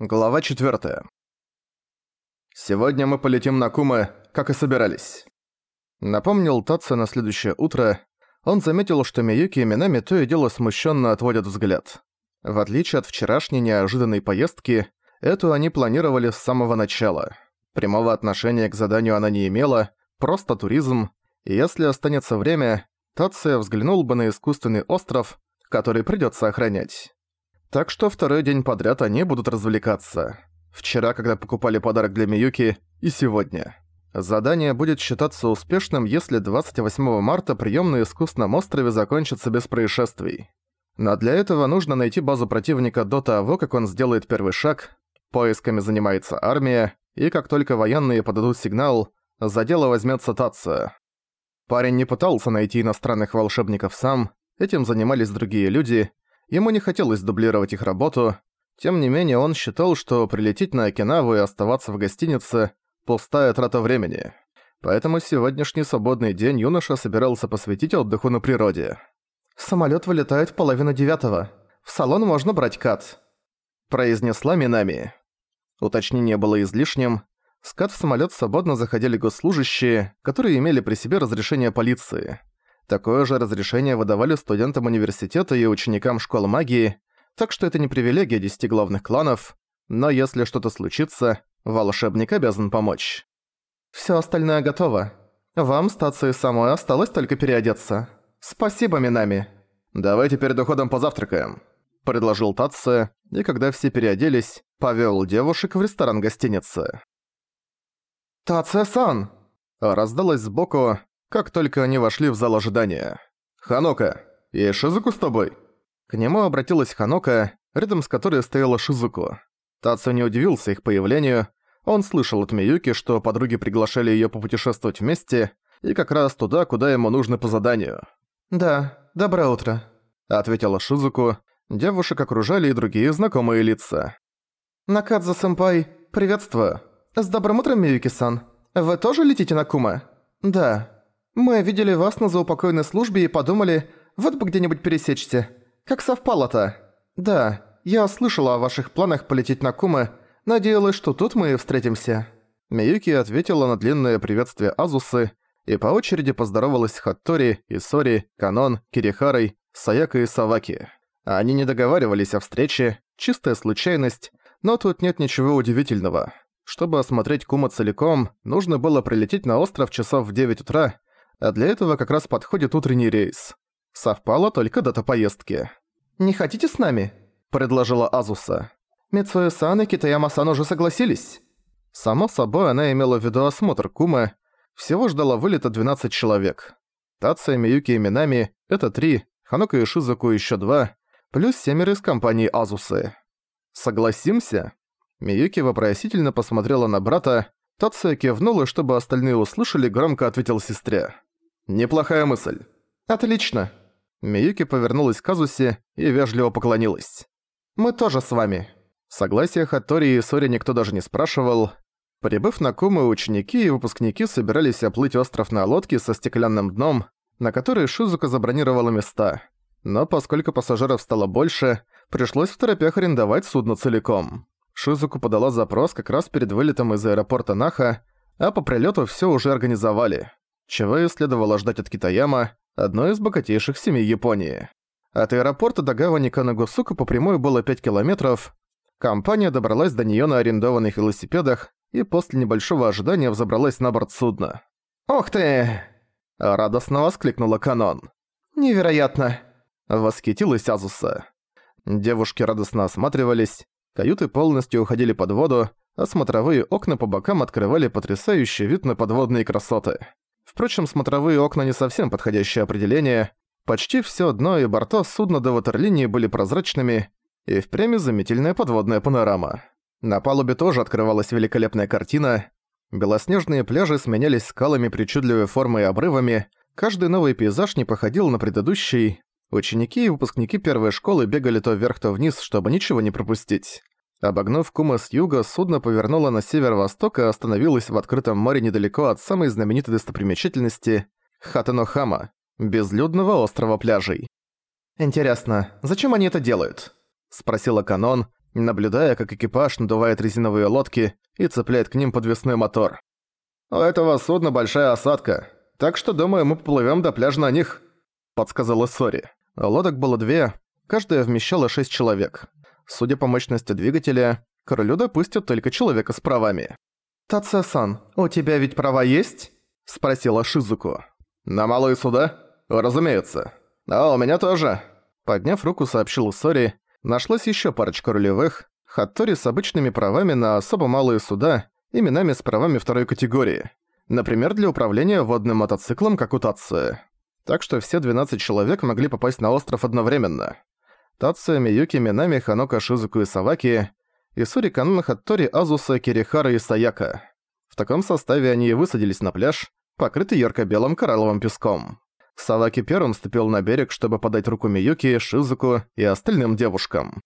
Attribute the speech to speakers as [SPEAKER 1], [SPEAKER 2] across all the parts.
[SPEAKER 1] Глава 4. Сегодня мы полетим на Кумы, как и собирались. Напомнил Татца на следующее утро. Он заметил, что Миюки и Минами то и дело смущенно отводят взгляд. В отличие от вчерашней неожиданной поездки, эту они планировали с самого начала. Прямого отношения к заданию она не имела, просто туризм. И если останется время, Татца взглянул бы на искусственный остров, который придется охранять. Так что второй день подряд они будут развлекаться. Вчера, когда покупали подарок для Миюки, и сегодня. Задание будет считаться успешным, если 28 марта прием на искусственном острове закончится без происшествий. Но для этого нужно найти базу противника до того, как он сделает первый шаг. Поисками занимается армия, и как только военные подадут сигнал, за дело возьмется Татца. Парень не пытался найти иностранных волшебников сам, этим занимались другие люди, Ему не хотелось дублировать их работу, тем не менее он считал, что прилететь на Окинаву и оставаться в гостинице – пустая трата времени. Поэтому сегодняшний свободный день юноша собирался посвятить отдыху на природе. «Самолёт вылетает в половину девятого. В салон можно брать кат», – произнесла Минами. Уточнение было излишним. С кат в самолёт свободно заходили госслужащие, которые имели при себе разрешение полиции. Такое же разрешение выдавали студентам университета и ученикам школ магии, так что это не привилегия десяти главных кланов, но если что-то случится, волшебник обязан помочь. Всё остальное готово. Вам, стации самой, осталось только переодеться. Спасибо, Минами. Давайте перед уходом позавтракаем, предложил Татце, и когда все переоделись, повёл девушек в ресторан гостиницы. «Татце-сан!» раздалось сбоку, как только они вошли в зал ожидания. «Ханока, и Шизуку с тобой?» К нему обратилась Ханока, рядом с которой стояла Шизуку. Тацу не удивился их появлению, он слышал от Миюки, что подруги приглашали её попутешествовать вместе, и как раз туда, куда ему нужно по заданию.
[SPEAKER 2] «Да, доброе утро», —
[SPEAKER 1] ответила Шизуку. Девушек окружали и другие знакомые лица.
[SPEAKER 2] «Накадза-сэмпай, приветствую. С добрым утром, Миюки-сан. Вы тоже летите на Кума?» «Да», мы видели вас на заупокойной службе и подумали, вот бы где-нибудь пересечься. Как совпало-то? Да, я слышала о ваших планах полететь на Кумы, надеялась, что тут мы встретимся».
[SPEAKER 1] Миюки ответила на длинное приветствие Азусы и по очереди поздоровалась с Хаттори, Исори, Канон, Кирихарой, Саяко и Саваки. Они не договаривались о встрече, чистая случайность, но тут нет ничего удивительного. Чтобы осмотреть Кума целиком, нужно было прилететь на остров часов в 9 утра, а для этого как раз подходит утренний рейс. Совпала только дата поездки.
[SPEAKER 2] «Не хотите с нами?» – предложила Азуса. Мицуэ-сан и Китаяма-сан уже согласились.
[SPEAKER 1] Само собой, она имела в виду осмотр Кумы. Всего ждала вылета 12 человек. Тацуя, Миюки и Минами – это три, Хонока и Шизуку еще два, плюс семеро из компании Азусы. «Согласимся?» Миюки вопросительно посмотрела на брата, Тацуя кивнул, а чтобы остальные услышали, громко ответил сестре. «Неплохая мысль».
[SPEAKER 2] «Отлично».
[SPEAKER 1] Миюки повернулась к Азусе и вежливо поклонилась.
[SPEAKER 2] «Мы тоже с вами».
[SPEAKER 1] Согласия Хаттори и Исори никто даже не спрашивал. Прибыв на Кумы, ученики и выпускники собирались оплыть остров на лодке со стеклянным дном, на которой Шизука забронировала места. Но поскольку пассажиров стало больше, пришлось в торопях арендовать судно целиком. Шизуку подала запрос как раз перед вылетом из аэропорта Наха, а по прилету все уже организовали чего и следовало ждать от Китаяма, одной из богатейших семей Японии. От аэропорта до гавани Канагусука по прямой было 5 километров. Компания добралась до неё на арендованных велосипедах и после небольшого ожидания взобралась на борт судна.
[SPEAKER 2] «Ох ты!»
[SPEAKER 1] – радостно воскликнула Канон.
[SPEAKER 2] «Невероятно!»
[SPEAKER 1] – восхитилась Азуса. Девушки радостно осматривались, каюты полностью уходили под воду, а смотровые окна по бокам открывали потрясающий вид на подводные красоты. Впрочем, смотровые окна не совсем подходящее определение. Почти все дно и борта судна до ватерлинии были прозрачными, и впрямь изумительная подводная панорама. На палубе тоже открывалась великолепная картина. Белоснежные пляжи сменялись скалами причудливой формы и обрывами, каждый новый пейзаж не походил на предыдущий. Ученики и выпускники первой школы бегали то вверх, то вниз, чтобы ничего не пропустить. Обогнув Кума с юга, судно повернуло на северо-восток и остановилось в открытом море недалеко от самой знаменитой достопримечательности Хатанохама, безлюдного острова пляжей.
[SPEAKER 2] «Интересно, зачем они это делают?»
[SPEAKER 1] – спросила Канон, наблюдая, как экипаж надувает резиновые лодки и цепляет к ним подвесной мотор. «У этого судна большая осадка, так что, думаю, мы поплывем до пляжа на них», — подсказала Сори. Лодок было две, каждая вмещала шесть человек. Судя по мощности двигателя, королю допустят только человека с правами.
[SPEAKER 2] «Тация-сан, у тебя ведь права есть?» — спросила Шизуку.
[SPEAKER 1] «На малые суда? Разумеется. А у меня тоже». Подняв руку, сообщил Исори, нашлось еще парочка рулевых, Хаттори с обычными правами на особо малые суда, и Минами с правами второй категории. Например, для управления водным мотоциклом, как у Тацуи. Так что все 12 человек могли попасть на остров одновременно. Тацуя, Миюки, Минами, Хонока, Шизуку и Саваки, Исори, Канон, Хаттори, Азуса, Кирихара и Саяка. В таком составе они и высадились на пляж, покрытый ярко-белым коралловым песком. Саваки первым ступил на берег, чтобы подать руку Миюки, Шизуку и остальным девушкам.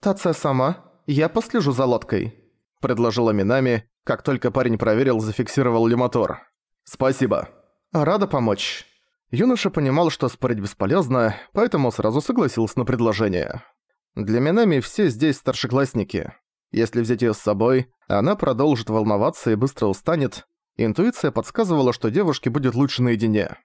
[SPEAKER 2] «Тация сама, я послежу за лодкой», — предложила Минами, как только парень проверил, зафиксировал ли мотор.
[SPEAKER 1] «Спасибо».
[SPEAKER 2] «Рада помочь».
[SPEAKER 1] Юноша понимал, что спорить бесполезно, поэтому сразу согласился на предложение. Для Минами все здесь старшеклассники. Если взять её с собой, она продолжит волноваться и быстро устанет. Интуиция подсказывала, что девушке будет лучше наедине.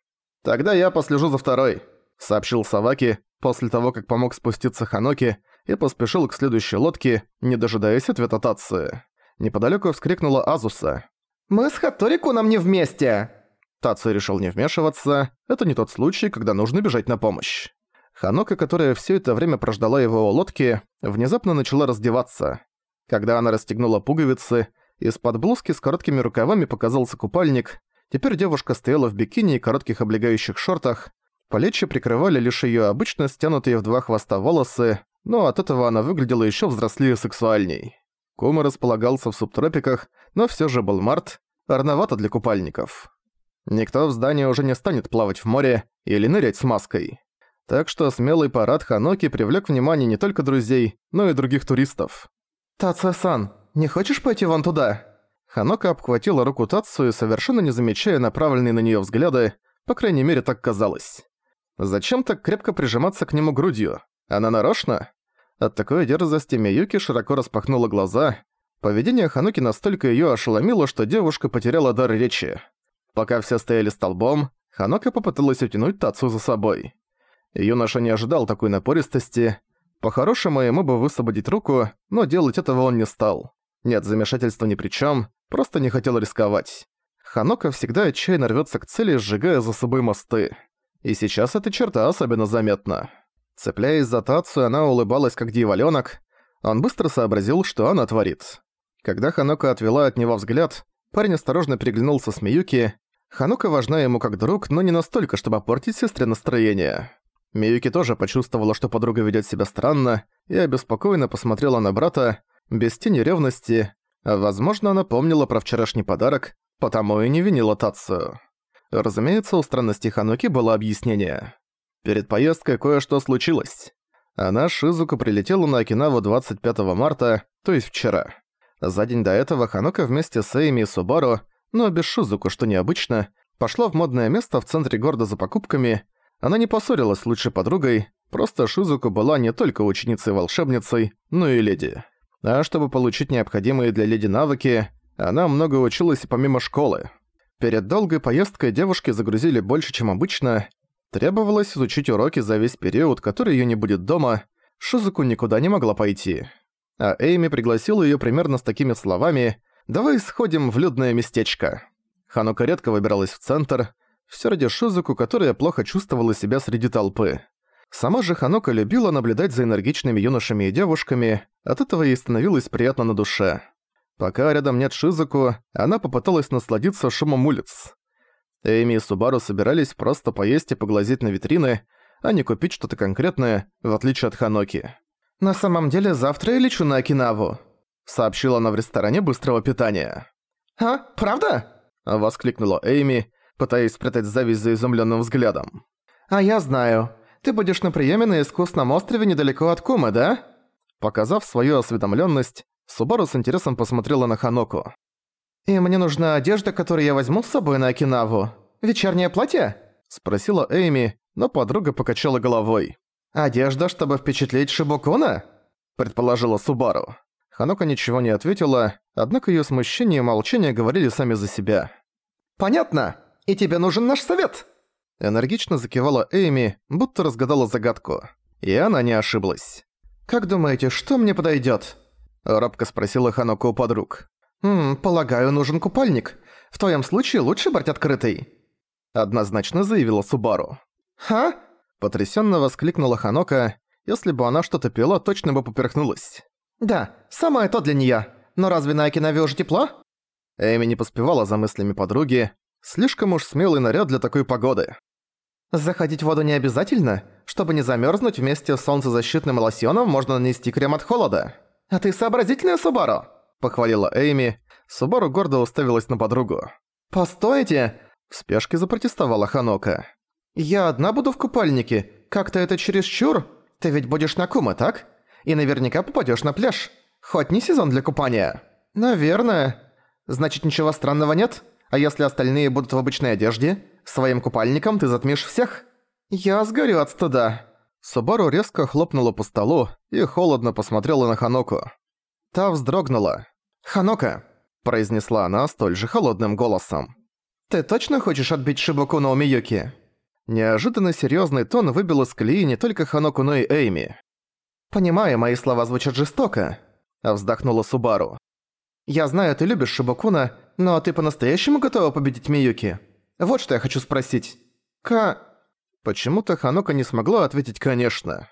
[SPEAKER 1] «Тогда я послежу за второй», — сообщил Саваки после того, как помог спуститься Ханоки и поспешил к следующей лодке, не дожидаясь ответа Тации. Неподалёку вскрикнула Азуса.
[SPEAKER 2] «Мы с Хаторику нам не вместе!»
[SPEAKER 1] Тацу решил не вмешиваться, это не тот случай, когда нужно бежать на помощь. Ханока, которая всё это время прождала его у лодки, внезапно начала раздеваться. Когда она расстегнула пуговицы, из-под блузки с короткими рукавами показался купальник, Теперь девушка стояла в бикини и коротких облегающих шортах. Плечи прикрывали лишь её обычно стянутые в два хвоста волосы, но от этого она выглядела ещё взрослее и сексуальней. Кума располагался в субтропиках, но всё же был март, рановато для купальников. Никто в здании уже не станет плавать в море или нырять с маской. Так что смелый парад Ханоки привлёк внимание не только друзей, но и других туристов.
[SPEAKER 2] «Тация-сан, не хочешь пойти вон туда?»
[SPEAKER 1] Ханока обхватила руку Тацию, совершенно не замечая направленные на неё взгляды, по крайней мере так казалось. Зачем так крепко прижиматься к нему грудью? Она нарочно? От такой дерзости Миюки широко распахнула глаза. Поведение Ханоки настолько её ошеломило, что девушка потеряла дар речи. Пока все стояли столбом, Ханока попыталась утянуть Тацу за собой. Юноша не ожидал такой напористости. По-хорошему ему бы высвободить руку, но делать этого он не стал. Нет, замешательства ни при чём, просто не хотел рисковать. Ханока всегда отчаянно рвётся к цели, сжигая за собой мосты. И сейчас эта черта особенно заметна. Цепляясь за Тацию, она улыбалась как дьяволёнок. Он быстро сообразил, что она творит. Когда Ханока отвела от него взгляд, парень осторожно переглянулся с Миюки. Ханока важна ему как друг, но не настолько, чтобы портить сестре настроение. Миюки тоже почувствовала, что подруга ведёт себя странно, и обеспокоенно посмотрела на брата, без тени ревности. Возможно, она помнила про вчерашний подарок, потому и не винила Тацию. Разумеется, у странности Хануки было объяснение. Перед поездкой кое-что случилось. Она, Шизука, прилетела на Окинаву 25 марта, то есть вчера. За день до этого Ханука вместе с Эйми и Субару, но без Шизуку, что необычно, пошла в модное место в центре города за покупками. Она не поссорилась с лучшей подругой, просто Шизуку была не только ученицей-волшебницей, но и леди. А чтобы получить необходимые для леди навыки, она много училась помимо школы. Перед долгой поездкой девушки загрузили больше, чем обычно. Требовалось изучить уроки за весь период, который её не будет дома. Шизуку никуда не могла пойти. А Эйми пригласила её примерно с такими словами «Давай сходим в людное местечко». Ханука редко выбиралась в центр, всё ради Шизуку, которая плохо чувствовала себя среди толпы. Сама же Ханока любила наблюдать за энергичными юношами и девушками, от этого ей становилось приятно на душе. Пока рядом нет Шизуку, она попыталась насладиться шумом улиц. Эми и Субару собирались просто поесть и поглазеть на витрины, а не купить что-то конкретное, в отличие от Ханоки.
[SPEAKER 2] «На самом деле завтра я лечу на Окинаву», —
[SPEAKER 1] сообщила она в ресторане быстрого питания.
[SPEAKER 2] «А, правда?»
[SPEAKER 1] — воскликнула Эйми, пытаясь спрятать зависть за изумленным взглядом.
[SPEAKER 2] «А я знаю. Ты будешь на приеме на искусном острове недалеко от Кумы, да?»
[SPEAKER 1] Показав свою осведомленность, Субару с интересом посмотрела на Ханоку.
[SPEAKER 2] «И мне нужна одежда, которую я возьму с собой на Окинаву. Вечернее платье?»
[SPEAKER 1] Спросила Эйми, но подруга покачала головой.
[SPEAKER 2] «Одежда, чтобы впечатлить Шибукуна?»
[SPEAKER 1] – предположила Субару. Ханока ничего не ответила, однако её смущение и молчание говорили сами за себя.
[SPEAKER 2] «Понятно. И тебе нужен наш совет!»
[SPEAKER 1] Энергично закивала Эйми, будто разгадала загадку. И она не ошиблась.
[SPEAKER 2] «Как думаете, что мне подойдёт?»
[SPEAKER 1] Робко спросила Ханока у подруг.
[SPEAKER 2] «Ммм, полагаю, нужен купальник. В твоем случае лучше брать открытый».
[SPEAKER 1] Однозначно заявила Субару.
[SPEAKER 2] «Ха?»
[SPEAKER 1] Потрясенно воскликнула Ханока. Если бы она что-то пила, точно бы поперхнулась.
[SPEAKER 2] «Да, самое то для неё. Но разве на Окинаве уже тепло?»
[SPEAKER 1] Эми не поспевала за мыслями подруги. Слишком уж смелый наряд для такой погоды.
[SPEAKER 2] Заходить в воду не обязательно. Чтобы не замерзнуть, вместе с солнцезащитным лосьоном можно нанести крем от холода. А ты сообразительная, Субару?
[SPEAKER 1] Похвалила Эйми. Субару гордо уставилась на подругу.
[SPEAKER 2] «Постойте!»
[SPEAKER 1] В спешке запротестовала Ханока.
[SPEAKER 2] «Я одна буду в купальнике. Как-то это чересчур. Ты ведь будешь на Кума, так? И наверняка попадёшь на пляж. Хоть не сезон для купания». «Наверное. Значит, ничего странного нет? А если остальные будут в обычной одежде? Своим купальником ты затмишь всех?» «Я сгорю от стыда».
[SPEAKER 1] Субару резко хлопнула по столу и холодно посмотрела на Ханоку. Та вздрогнула.
[SPEAKER 2] «Ханока», –
[SPEAKER 1] произнесла она столь же холодным голосом.
[SPEAKER 2] «Ты точно хочешь отбить Шибуку на Умиюки?»
[SPEAKER 1] Неожиданно серьёзный тон выбил из колеи не только Ханоку, но и Эйми.
[SPEAKER 2] «Понимаю, мои слова звучат жестоко», – вздохнула Субару. «Я знаю, ты любишь Шибукуна, но ты по-настоящему готова победить Миюки? Вот что я хочу спросить. Ка...»
[SPEAKER 1] Почему-то Ханока не смогла ответить «конечно».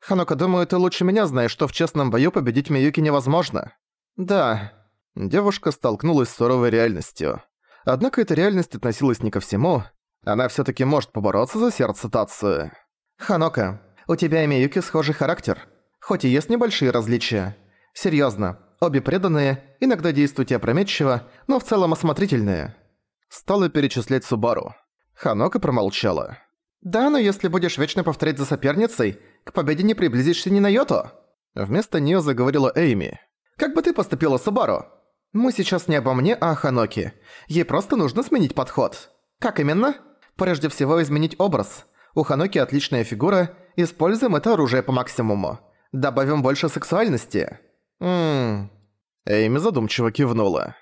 [SPEAKER 2] «Ханока, думаю, ты лучше меня знаешь, что в честном бою победить Миюки невозможно». «Да».
[SPEAKER 1] Девушка столкнулась с суровой реальностью. Однако эта реальность относилась не ко всему. Она всё-таки может побороться за сердце Тацию.
[SPEAKER 2] «Ханока, у тебя и Миюки схожий характер. Хоть и есть небольшие различия. Серьёзно, обе преданные, иногда действуют опрометчиво, но в целом осмотрительные».
[SPEAKER 1] Стала перечислять Субару. Ханока промолчала.
[SPEAKER 2] «Да, но если будешь вечно повторять за соперницей, к победе не приблизишься ни на йоту».
[SPEAKER 1] Вместо неё заговорила Эйми.
[SPEAKER 2] «Как бы ты поступила, Субару?» «Мы сейчас не обо мне, а о Ханоке. Ей просто нужно сменить подход». «Как именно?» «Прежде всего изменить образ. У Ханоки отличная фигура, используем это оружие по максимуму. Добавим больше сексуальности».
[SPEAKER 1] «Ммм...» Эйми задумчиво кивнула.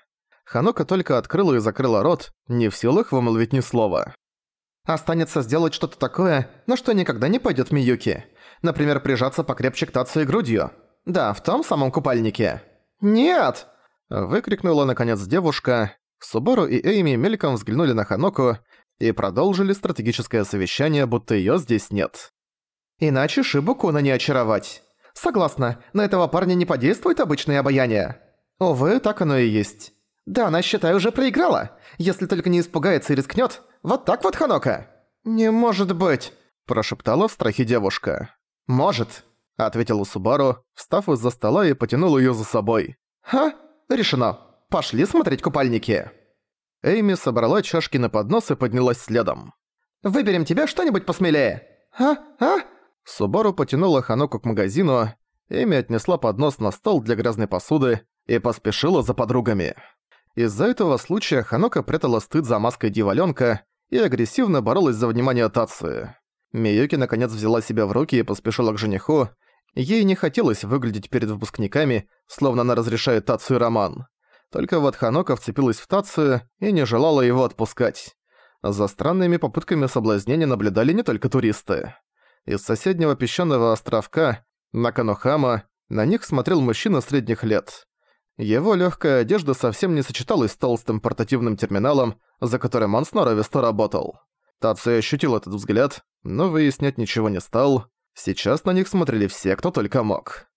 [SPEAKER 1] Ханока только открыла и закрыла рот, не в силах вымолвить ни слова.
[SPEAKER 2] Останется сделать что-то такое, на что никогда не пойдет Миюки. Например, прижаться покрепче к Тацу и грудью. Да, в том самом купальнике. «Нет!»
[SPEAKER 1] Выкрикнула наконец девушка. Субару и Эйми мельком взглянули на Ханоку и продолжили стратегическое совещание, будто её здесь нет.
[SPEAKER 2] «Иначе Шибукуна не очаровать. Согласна, на этого парня не подействует обычное обаяние. Увы, так оно и есть. Да, она, считай, уже проиграла. Если только не испугается и рискнёт, вот так вот, Ханока!» «Не может быть!» – прошептала в страхе девушка. «Может!» – ответила Субару, встав из-за стола и потянул её за собой. «Ха? Решено. Пошли смотреть купальники!»
[SPEAKER 1] Эйми собрала чашки на поднос и поднялась следом.
[SPEAKER 2] «Выберем тебе что-нибудь посмелее!» «А? А?»
[SPEAKER 1] Субару потянула Ханоку к магазину, Эми отнесла поднос на стол для грязной посуды и поспешила за подругами. Из-за этого случая Ханока прятала стыд за маской дьяволёнка и агрессивно боролась за внимание Тации. Миюки наконец взяла себя в руки и поспешила к жениху. Ей не хотелось выглядеть перед выпускниками, словно она разрешает Тацию роман. Только вот Ханока вцепилась в Тацию и не желала его отпускать. За странными попытками соблазнения наблюдали не только туристы. Из соседнего песчаного островка, Наканохама, на них смотрел мужчина средних лет. Его легкая одежда совсем не сочеталась с толстым портативным терминалом, за которым он сноровисто работал. Тацию ощутил этот взгляд, но выяснять ничего не стал. Сейчас на них смотрели все, кто только мог.